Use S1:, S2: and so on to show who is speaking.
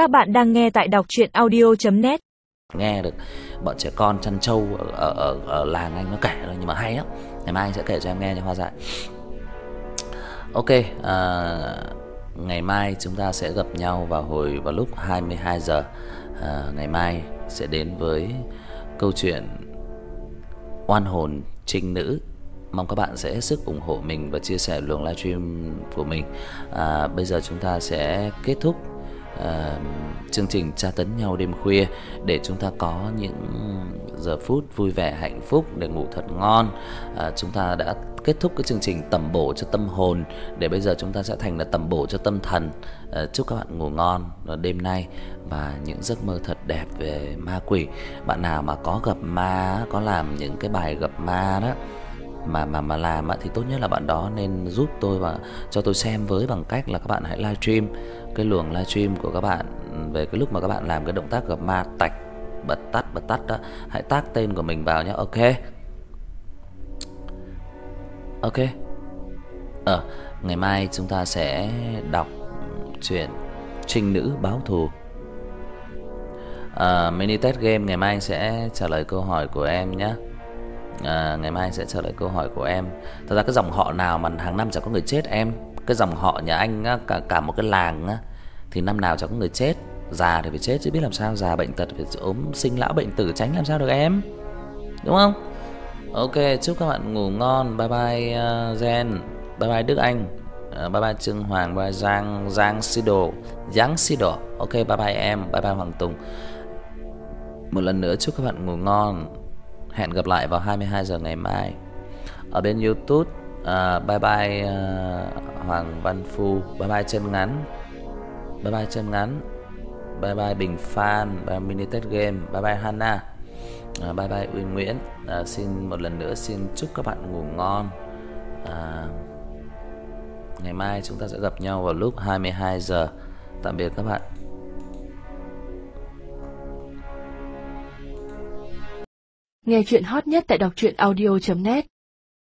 S1: Các bạn đang nghe tại đọc chuyện audio.net
S2: nghe được bọn trẻ con chăn trâu ở, ở, ở, ở làng anh nó kể rồi nhưng mà hay lắm. Ngày mai anh sẽ kể cho em nghe cho hoa dại. Ok à, ngày mai chúng ta sẽ gặp nhau vào hồi vào lúc 22 giờ. À, ngày mai sẽ đến với câu chuyện oan hồn trinh nữ. Mong các bạn sẽ hết sức ủng hộ mình và chia sẻ luồng livestream của mình. À, bây giờ chúng ta sẽ kết thúc uh, chương trình tra tấn nhau đêm khuya để chúng ta có những giờ phút vui vẻ hạnh phúc để ngủ thật ngon. À, chúng ta đã kết thúc cái chương trình tẩm bổ cho tâm hồn để bây giờ chúng ta sẽ thành là tẩm bổ cho tâm thần. À, chúc các bạn ngủ ngon đêm nay và những giấc mơ thật đẹp về ma quỷ. Bạn nào mà có gặp ma, có làm những cái bài gặp ma đó mà mà mà làm á thì tốt nhất là bạn đó nên giúp tôi và cho tôi xem với bằng cách là các bạn hãy livestream cái luồng livestream của các bạn về cái lúc mà các bạn làm cái động tác gặp ma tạch bật tắt bật tắt đó, hãy tác tên của mình vào nhé. Ok. Ok. Ờ, ngày mai chúng ta sẽ đọc truyện Trinh nữ báo thù. À, mini test game ngày mai anh sẽ trả lời câu hỏi của em nhé. À, ngày mai sẽ trả lời câu hỏi của em. Thật ra cái dòng họ nào mà hàng năm chẳng có người chết em. Cái dòng họ nhà anh á, cả cả một cái làng á thì năm nào chẳng có người chết. Già thì phải chết chứ biết làm sao, già bệnh tật phải ốm sinh lão bệnh tử tránh làm sao được em. Đúng không? Ok, chúc các bạn ngủ ngon. Bye bye ờ, uh, Zen. Bye bye Đức Anh. Uh, bye bye Trương Hoàng, bye bye Giang Giang Sido, Giang Sido. Ok, bye bye em, bye bye Hoàng Tùng. Một lần nữa chúc các bạn ngủ ngon. Hẹn gặp lại vào 22 giờ ngày mai. Ở bên YouTube, à, bye bye uh, Hoàng Văn Phu, bye bye chân ngắn. Bye bye chân ngắn. Bye bye Bình Phan, bye bye Mini Test Game, bye bye Hanna. À, bye bye Uyên Nguyễn. À, xin một lần nữa xin chúc các bạn ngủ ngon. À, ngày mai chúng ta sẽ gặp nhau vào lúc 22 giờ. Tạm biệt các bạn.
S1: Nghe chuyện hot nhất tại đọc audio.net